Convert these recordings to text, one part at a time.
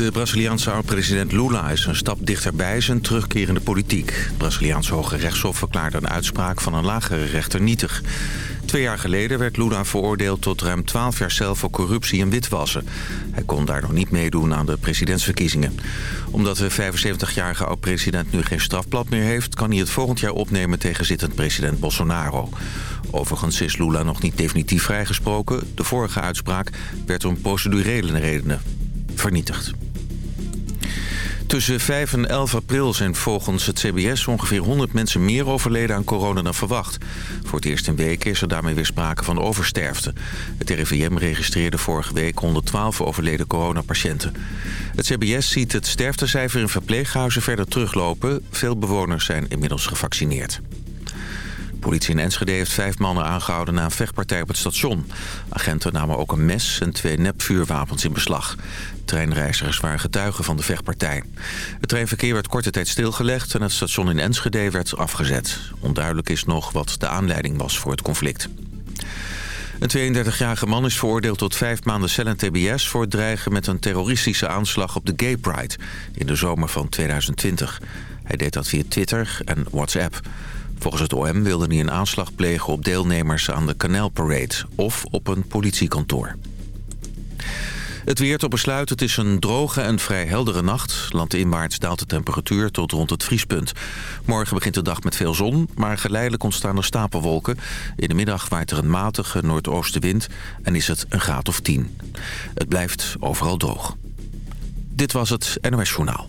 De Braziliaanse oud-president Lula is een stap dichterbij zijn terugkerende politiek. Het Braziliaanse Hoge Rechtshof verklaarde een uitspraak van een lagere rechter nietig. Twee jaar geleden werd Lula veroordeeld tot ruim 12 jaar cel voor corruptie en witwassen. Hij kon daardoor niet meedoen aan de presidentsverkiezingen. Omdat de 75-jarige oud-president nu geen strafblad meer heeft... kan hij het volgend jaar opnemen tegen zittend president Bolsonaro. Overigens is Lula nog niet definitief vrijgesproken. De vorige uitspraak werd om procedurele redenen vernietigd. Tussen 5 en 11 april zijn volgens het CBS ongeveer 100 mensen meer overleden aan corona dan verwacht. Voor het eerst in weken is er daarmee weer sprake van oversterfte. Het RIVM registreerde vorige week 112 overleden coronapatiënten. Het CBS ziet het sterftecijfer in verpleeghuizen verder teruglopen. Veel bewoners zijn inmiddels gevaccineerd politie in Enschede heeft vijf mannen aangehouden na een vechtpartij op het station. Agenten namen ook een mes en twee nepvuurwapens in beslag. Treinreizigers waren getuigen van de vechtpartij. Het treinverkeer werd korte tijd stilgelegd en het station in Enschede werd afgezet. Onduidelijk is nog wat de aanleiding was voor het conflict. Een 32-jarige man is veroordeeld tot vijf maanden cel en tbs... voor het dreigen met een terroristische aanslag op de Gay Pride... in de zomer van 2020. Hij deed dat via Twitter en WhatsApp. Volgens het OM wilde hij een aanslag plegen op deelnemers aan de Canal Parade of op een politiekantoor. Het weer tot besluit. Het is een droge en vrij heldere nacht. Landinwaarts daalt de temperatuur tot rond het vriespunt. Morgen begint de dag met veel zon, maar geleidelijk ontstaan er stapelwolken. In de middag waait er een matige noordoostenwind en is het een graad of 10. Het blijft overal droog. Dit was het NOS Journaal.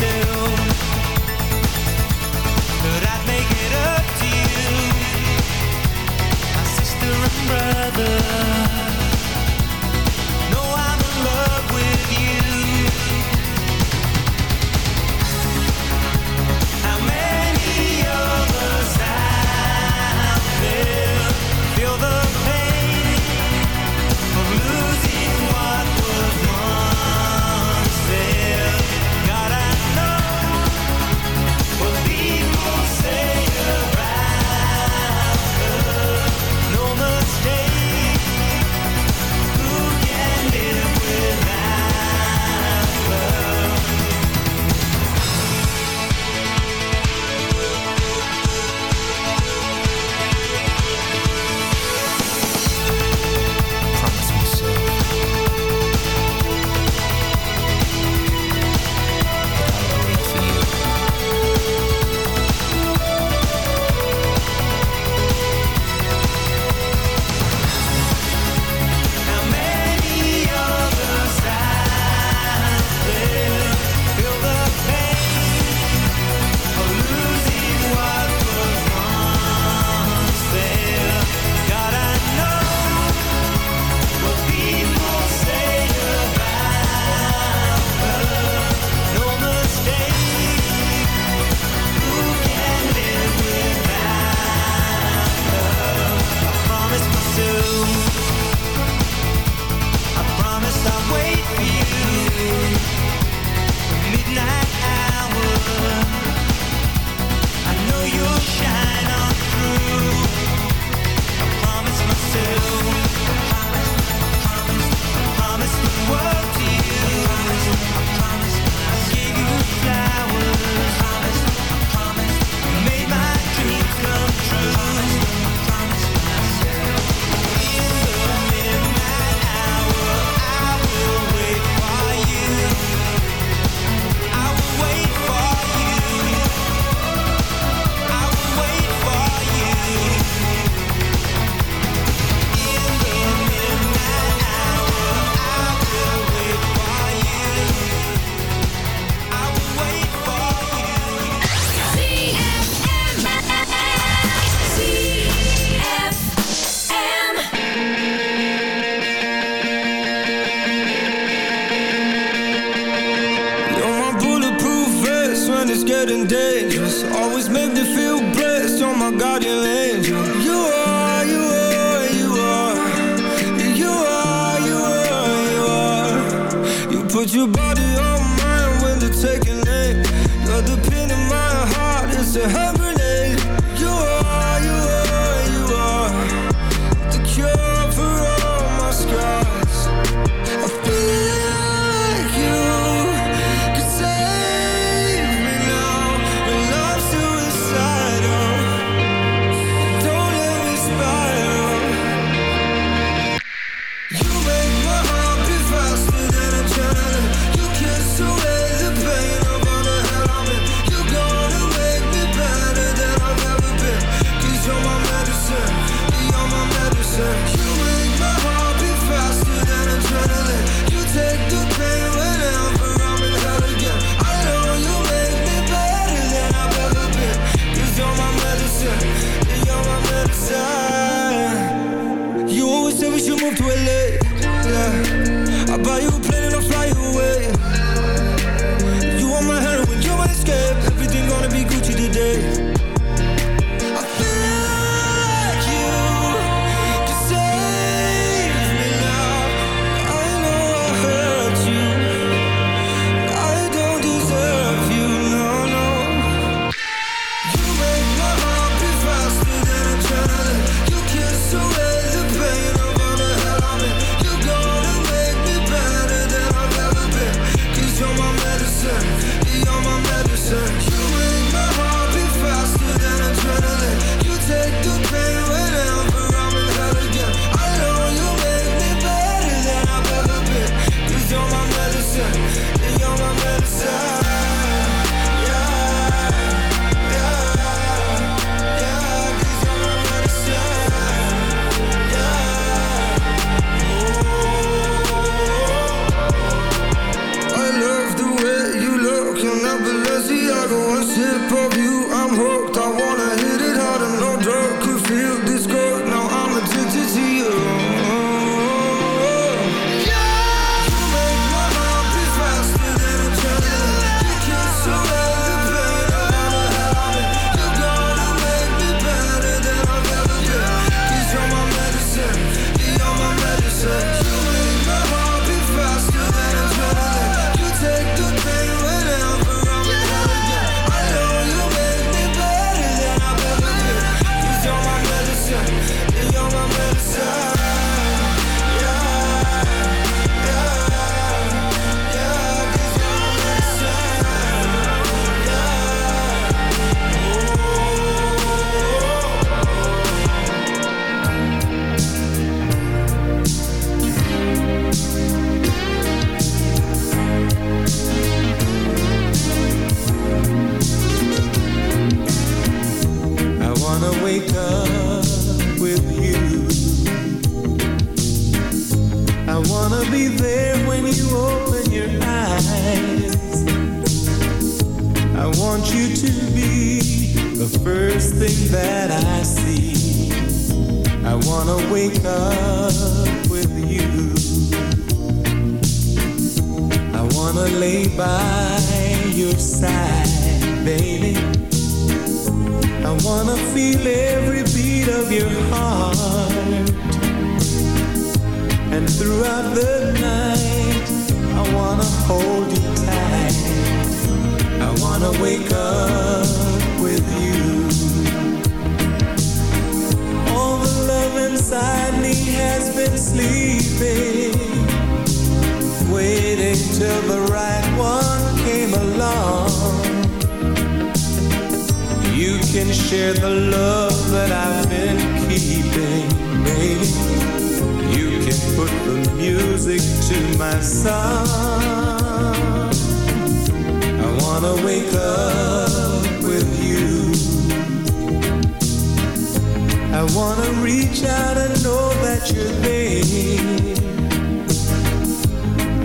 You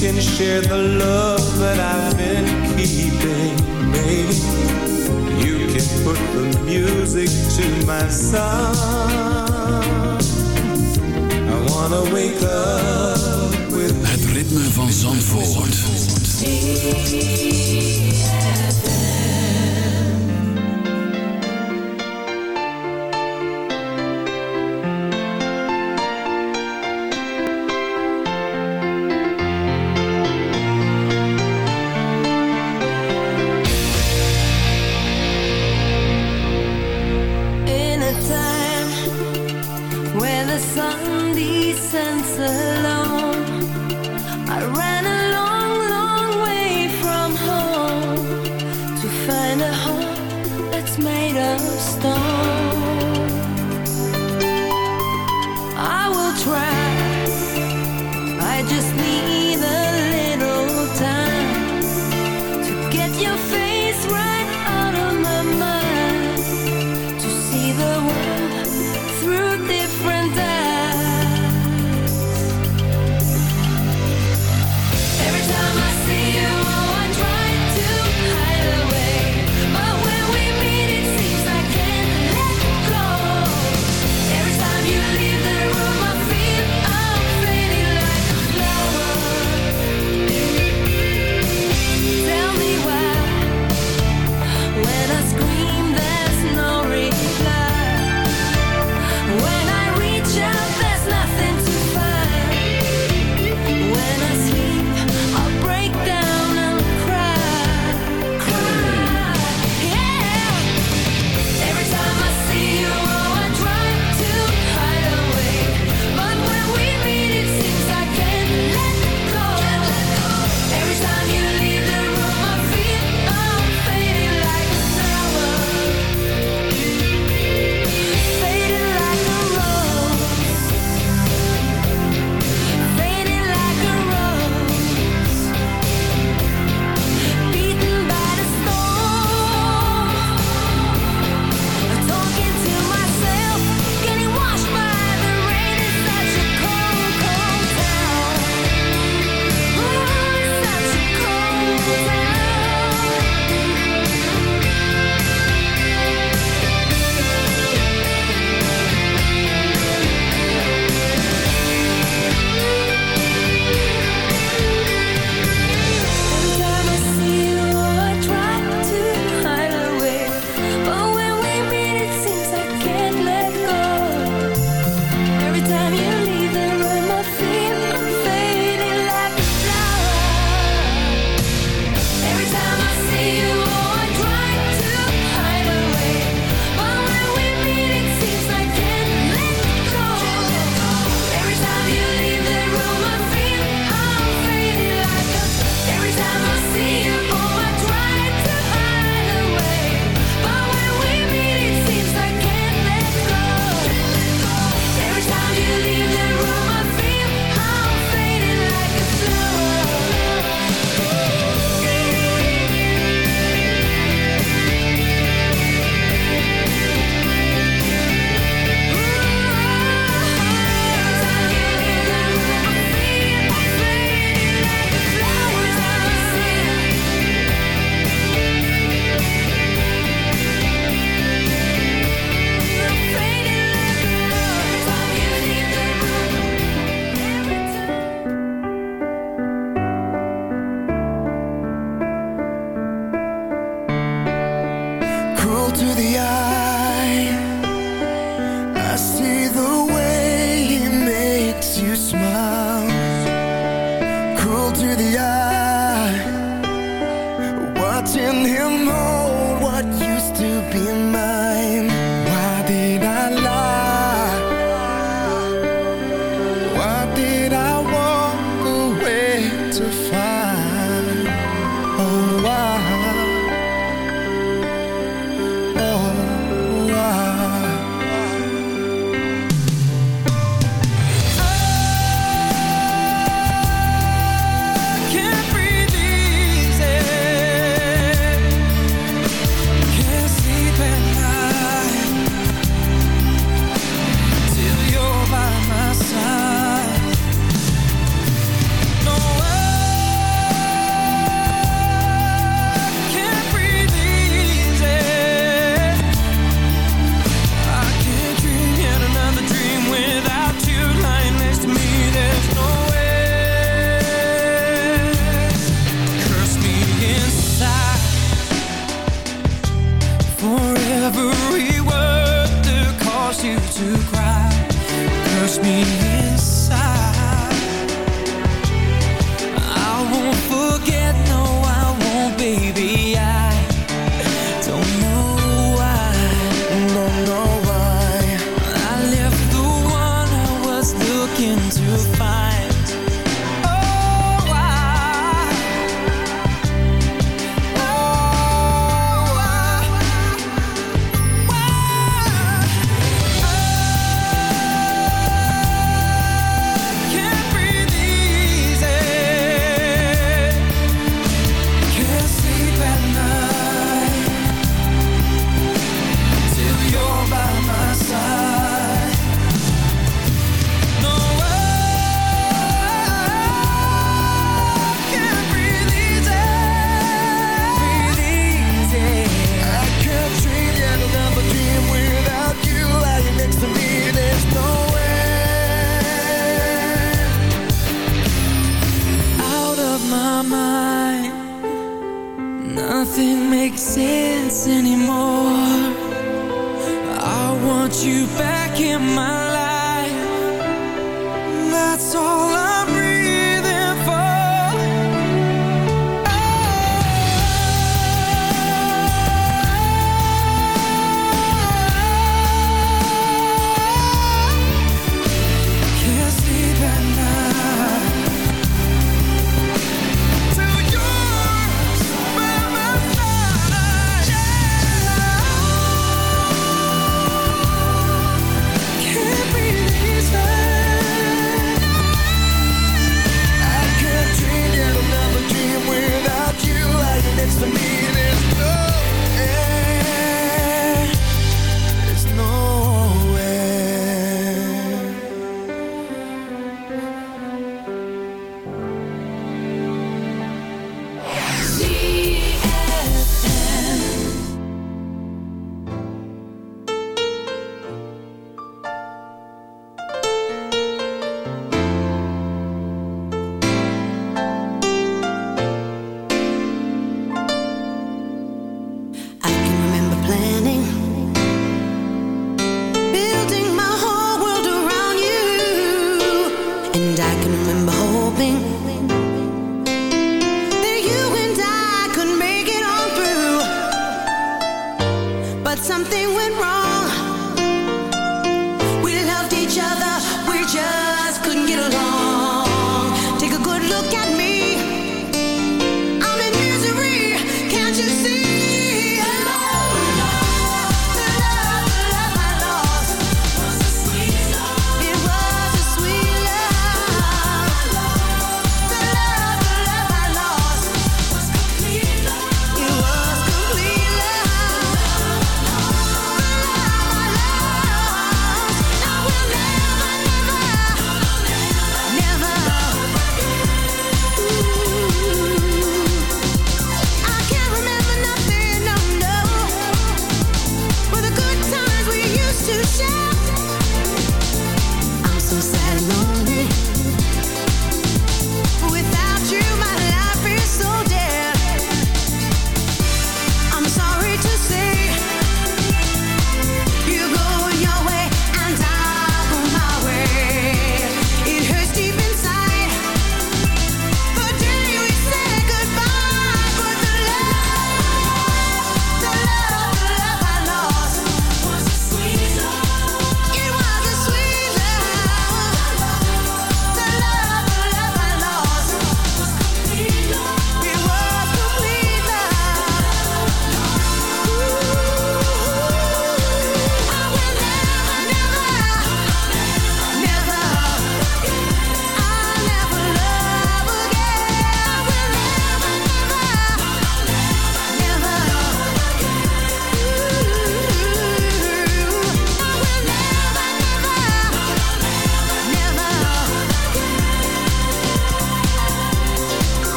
Can share the love that I've been keeping, baby. You can put the music to my song. I wanna wake up with Het ritme van Zandvoort.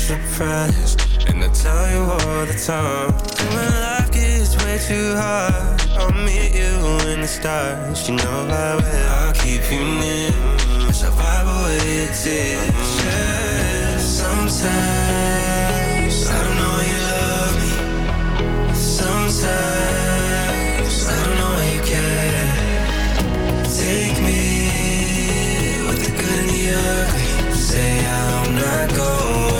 It's no surprise, and I tell you all the time. When life gets way too hard, I'll meet you in the stars. You know I will. I'll keep you near. Vibe away your. Yeah, sometimes I don't know you love me. Sometimes I don't know you care. Take me with the good and the ugly. Say I'm not going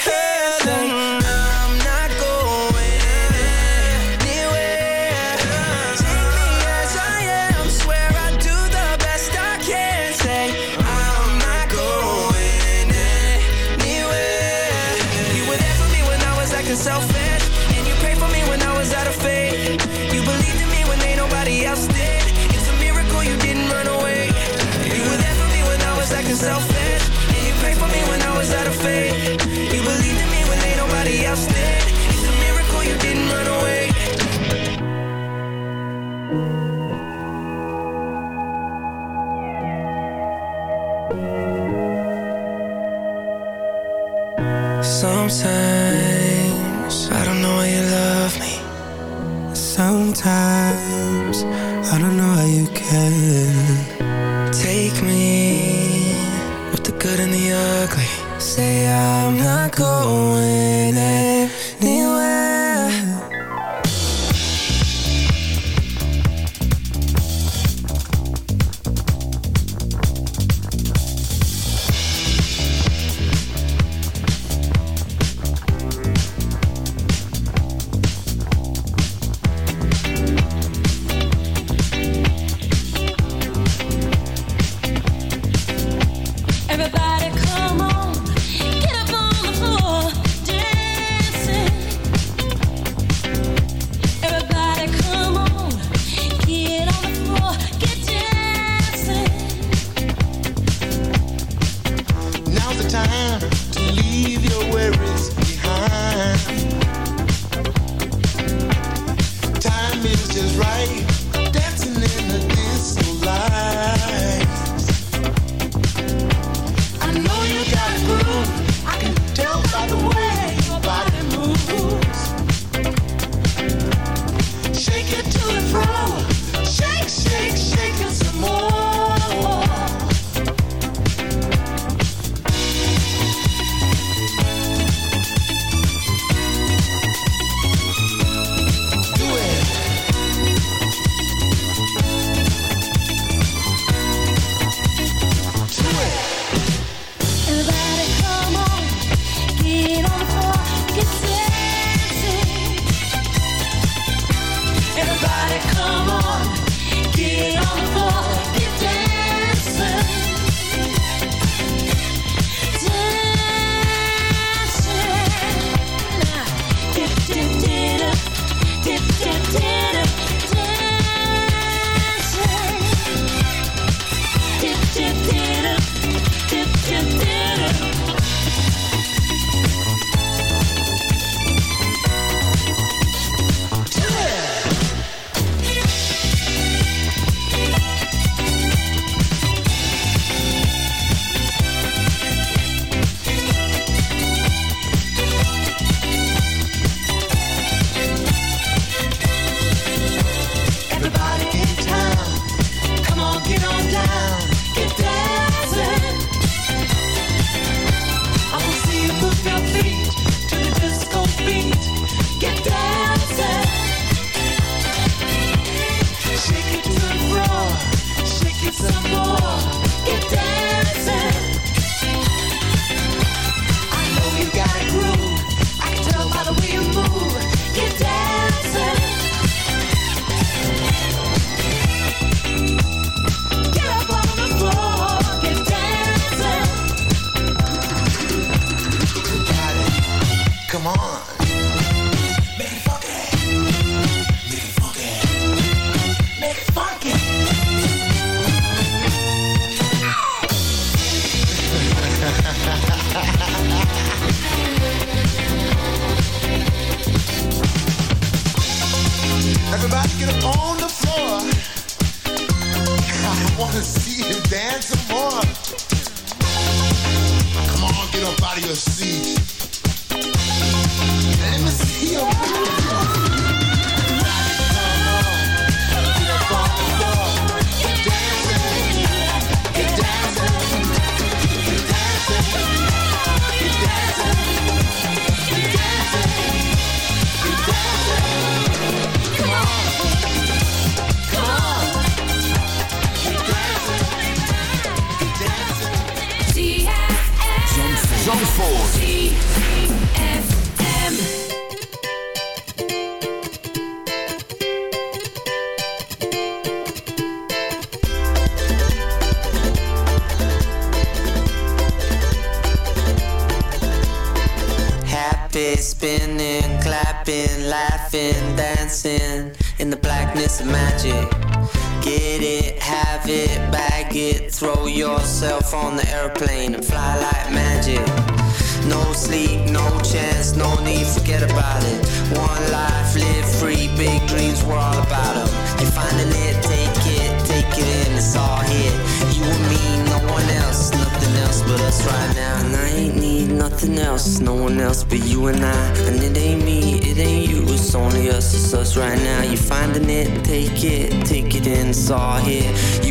On the airplane and fly like magic. No sleep, no chance, no need, forget about it. One life, live free, big dreams, we're all about them. You're finding it, take it, take it in, it's all here. You and me, no one else, nothing else but us right now. And I ain't need nothing else, no one else but you and I. And it ain't me, it ain't you, it's only us, it's us right now. You finding it, take it, take it in, it's all here. You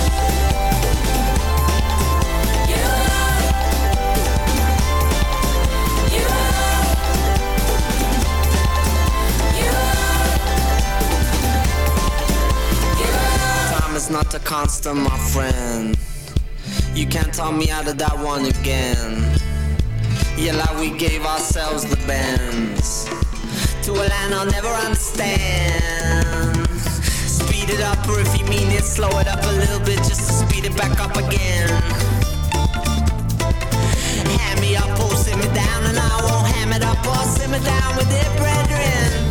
not a constant, my friend. You can't talk me out of that one again. Yeah, like we gave ourselves the bends to a land I'll never understand. Speed it up, or if you mean it, slow it up a little bit just to speed it back up again. Hand me up or sit me down, and I won't ham it up or sit me down with it, brethren.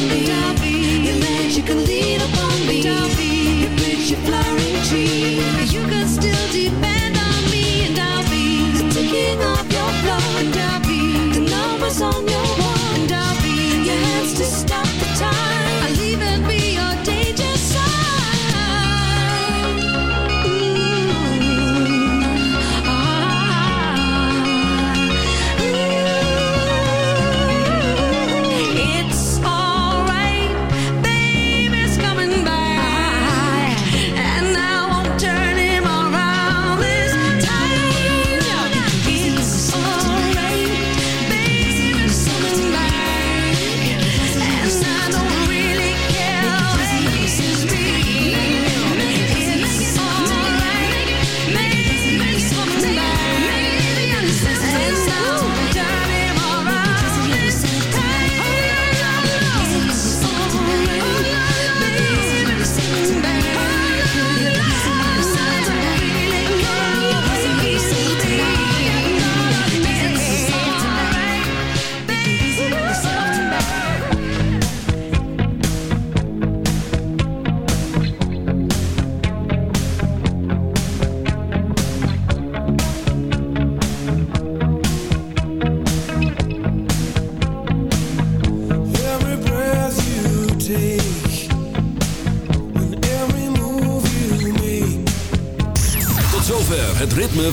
me. You can lead upon me.